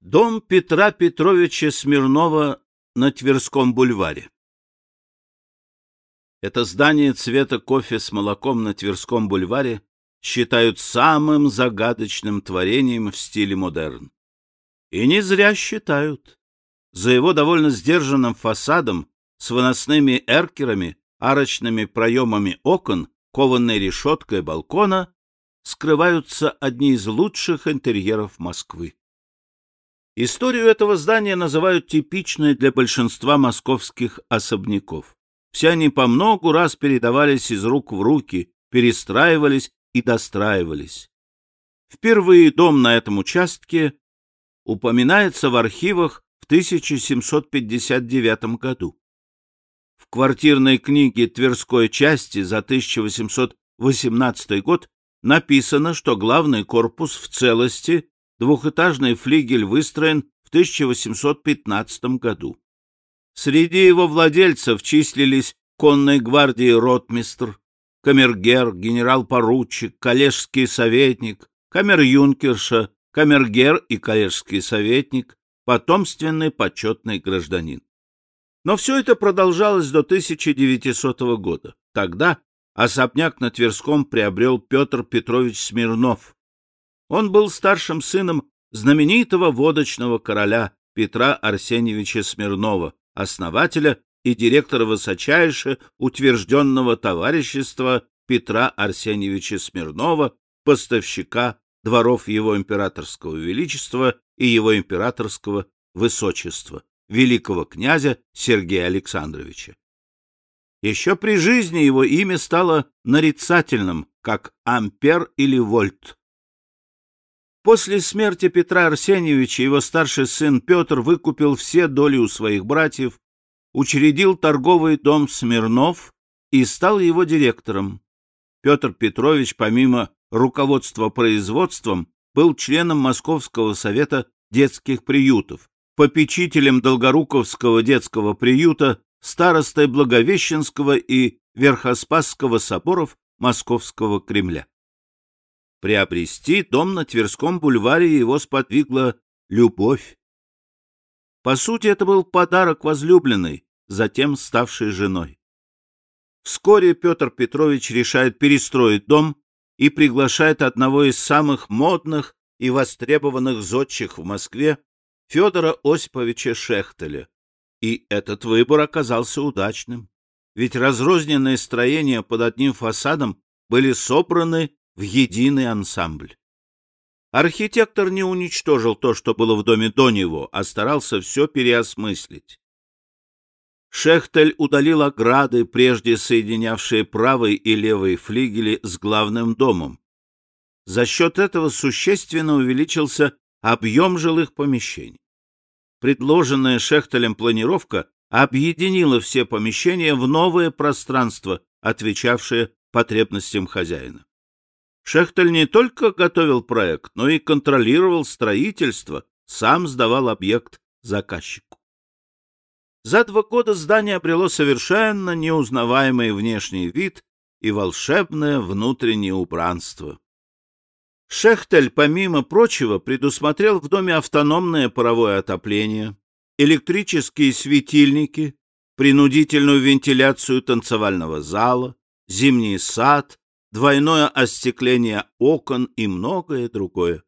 Дом Петра Петровича Смирнова на Тверском бульваре. Это здание цвета кофе с молоком на Тверском бульваре считают самым загадочным творением в стиле модерн. И не зря считают. За его довольно сдержанным фасадом с выносными эркерами, арочными проемами окон, кованой решеткой балкона скрываются одни из лучших интерьеров Москвы. Историю этого здания называют типичной для большинства московских особняков. Все они по многу раз передавались из рук в руки, перестраивались и достраивались. Впервые дом на этом участке упоминается в архивах в 1759 году. В квартирной книге Тверской части за 1818 год написано, что главный корпус в целости Двухэтажный флигель выстроен в 1815 году. Среди его владельцев числились конной гвардии ротмистр, камергер, генерал-поручик, коллежский советник, камер-юнкерша, камергер и коллежский советник, потомственный почетный гражданин. Но все это продолжалось до 1900 года. Тогда особняк на Тверском приобрел Петр Петрович Смирнов, он был старшим сыном знаменитого водочного короля Петра Арсеньевича Смирнова, основателя и директора высочайше утвержденного товарищества Петра Арсеньевича Смирнова, поставщика дворов его императорского величества и его императорского высочества, великого князя Сергея Александровича. Еще при жизни его имя стало нарицательным, как ампер или вольт. После смерти Петра Арсеньевича его старший сын Петр выкупил все доли у своих братьев, учредил торговый дом Смирнов и стал его директором. Петр Петрович, помимо руководства производством, был членом Московского совета детских приютов, попечителем Долгоруковского детского приюта, старостой Благовещенского и Верхоспасского соборов Московского Кремля. Приобрести дом на Тверском бульваре его сподвигла любовь. По сути, это был подарок возлюбленной, затем ставшей женой. Вскоре Петр Петрович решает перестроить дом и приглашает одного из самых модных и востребованных зодчих в Москве, Федора Осиповича Шехтеля. И этот выбор оказался удачным, ведь разрозненные строения под одним фасадом были собраны в единый ансамбль. Архитектор не уничтожил то, что было в доме до него, а старался все переосмыслить. Шехтель удалил ограды, прежде соединявшие правый и левый флигели с главным домом. За счет этого существенно увеличился объем жилых помещений. Предложенная Шехтелем планировка объединила все помещения в новое пространство, отвечавшее потребностям хозяина. Шехтель не только готовил проект, но и контролировал строительство, сам сдавал объект заказчику. За два года здание обрело совершенно неузнаваемый внешний вид и волшебное внутреннее убранство. Шехтель, помимо прочего, предусмотрел в доме автономное паровое отопление, электрические светильники, принудительную вентиляцию танцевального зала, зимний сад, двойное остекление окон и многое другое.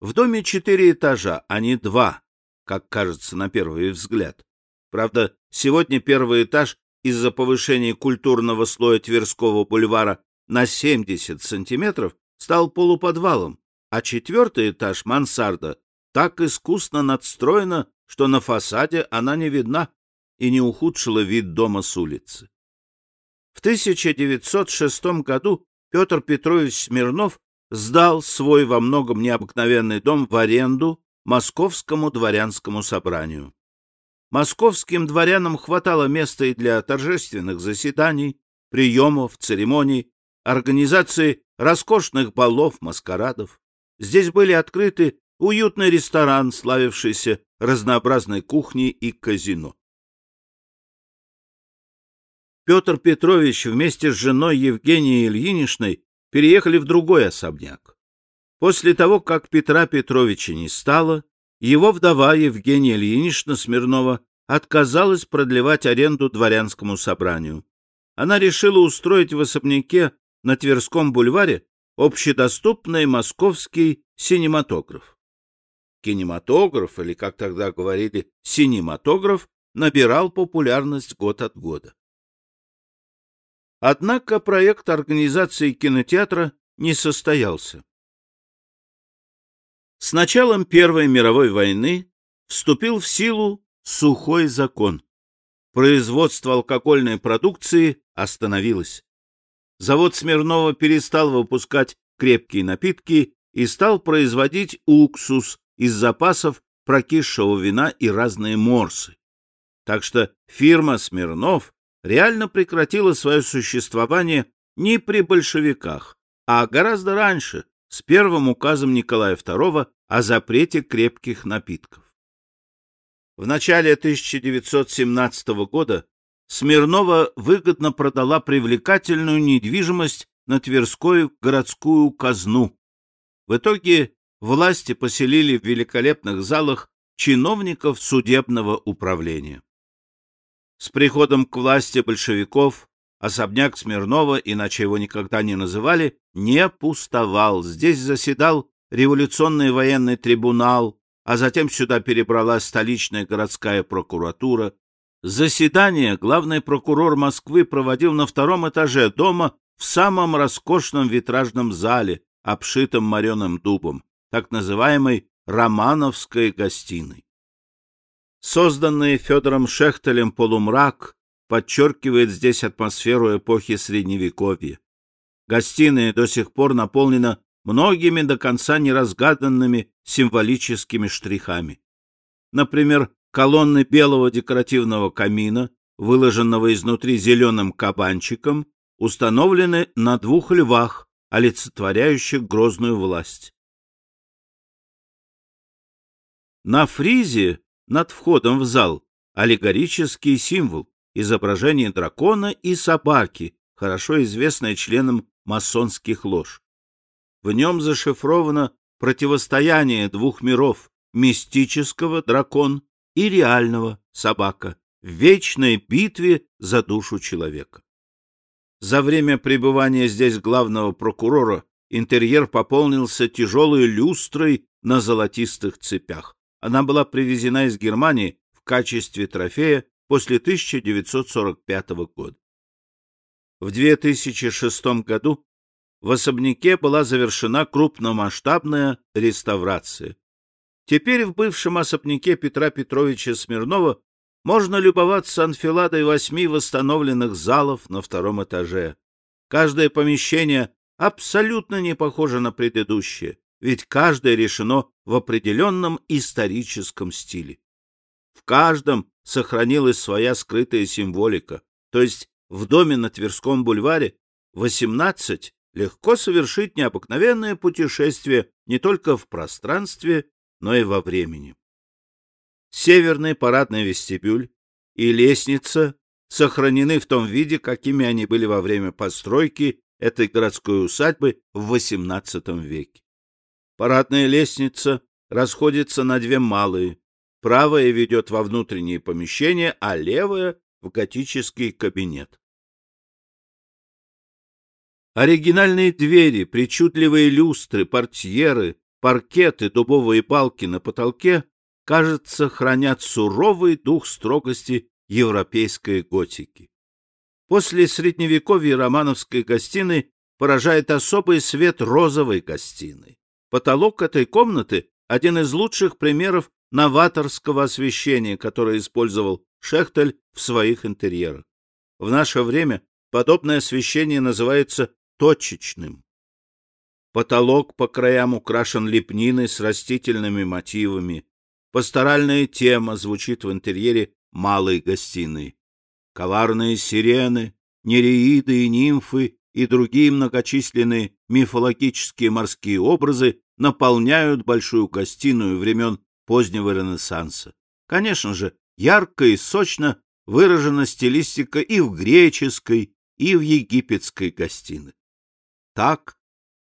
В доме четыре этажа, а не два, как кажется на первый взгляд. Правда, сегодня первый этаж из-за повышения культурного слоя Тверского бульвара на 70 сантиметров стал полуподвалом, а четвертый этаж мансарда так искусно надстроена, что на фасаде она не видна и не ухудшила вид дома с улицы. В 1906 году Петр Петрович Смирнов сдал свой во многом необыкновенный дом в аренду Московскому дворянскому собранию. Московским дворянам хватало места и для торжественных заседаний, приемов, церемоний, организации роскошных балов, маскарадов. Здесь были открыты уютный ресторан, славившийся разнообразной кухней и казино. Петр Петрович вместе с женой Евгенией Ильиничной переехали в другой особняк. После того, как Петра Петровича не стало, его вдова Евгения Ильинична Смирнова отказалась продлевать аренду дворянскому собранию. Она решила устроить в особняке на Тверском бульваре общедоступный московский синематограф. Кинематограф, или, как тогда говорили, синематограф, набирал популярность год от года. Однако проект организации кинотеатра не состоялся. С началом Первой мировой войны вступил в силу сухой закон. Производство алкогольной продукции остановилось. Завод Смирнова перестал выпускать крепкие напитки и стал производить уксус из запасов прокисшего вина и разные морсы. Так что фирма Смирнов реально прекратила свое существование не при большевиках, а гораздо раньше, с первым указом Николая II о запрете крепких напитков. В начале 1917 года Смирнова выгодно продала привлекательную недвижимость на Тверскую городскую казну. В итоге власти поселили в великолепных залах чиновников судебного управления. С приходом к власти большевиков особняк Смирнова, иначе его никогда не называли, не пустовал. Здесь заседал революционный военный трибунал, а затем сюда перебралась столичная городская прокуратура. Заседание главный прокурор Москвы проводил на втором этаже дома в самом роскошном витражном зале, обшитом мореным дубом, так называемой Романовской гостиной. Созданный Федором Шехтелем полумрак подчеркивает здесь атмосферу эпохи Средневековья. Гостиная до сих пор наполнена многими до конца неразгаданными символическими штрихами. Например, колонны белого декоративного камина, выложенного изнутри зеленым кабанчиком, установлены на двух львах, олицетворяющих грозную власть. На фризе над входом в зал аллегорический символ изображение дракона и собаки, хорошо известное членам масонских лож. В нем зашифровано противостояние двух миров — мистического дракон и реального собака в вечной битве за душу человека. За время пребывания здесь главного прокурора интерьер пополнился тяжелой люстрой на золотистых цепях. Она была привезена из Германии в качестве трофея после 1945 года. В 2006 году в особняке была завершена крупномасштабная реставрация. Теперь в бывшем особняке Петра Петровича Смирнова можно любоваться анфиладой восьми восстановленных залов на втором этаже. Каждое помещение абсолютно не похоже на предыдущее, ведь каждое решено в определенном историческом стиле. В каждом сохранилась своя скрытая символика, то есть в доме на Тверском бульваре 18 легко совершить необыкновенное путешествие не только в пространстве, но и во времени. Северный парадный вестибюль и лестница сохранены в том виде, какими они были во время постройки этой городской усадьбы в XVIII веке. Парадная лестница расходится на две малые. Правая ведет во внутренние помещения, а левая — в готический кабинет. Оригинальные двери, причудливые люстры, портьеры, паркеты, дубовые балки на потолке, кажется, хранят суровый дух строгости европейской готики. После средневековья романовской гостиной поражает особый свет розовой гостиной. Потолок этой комнаты — один из лучших примеров новаторского освещения, которое использовал Шехтель в своих интерьерах. В наше время подобное освещение называется точечным. Потолок по краям украшен лепниной с растительными мотивами. Пасторальная тема звучит в интерьере малой гостиной. Коварные сирены, нереиды и нимфы и другие многочисленные мифологические морские образы наполняют большую гостиную времен позднего Ренессанса. Конечно же, ярко и сочно выражена стилистика и в греческой, и в египетской гостиной. Так,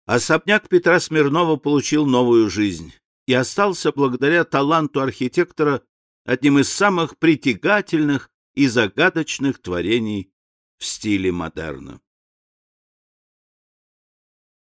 особняк Петра Смирнова получил новую жизнь. и остался благодаря таланту архитектора одним из самых притягательных и загадочных творений в стиле модерна.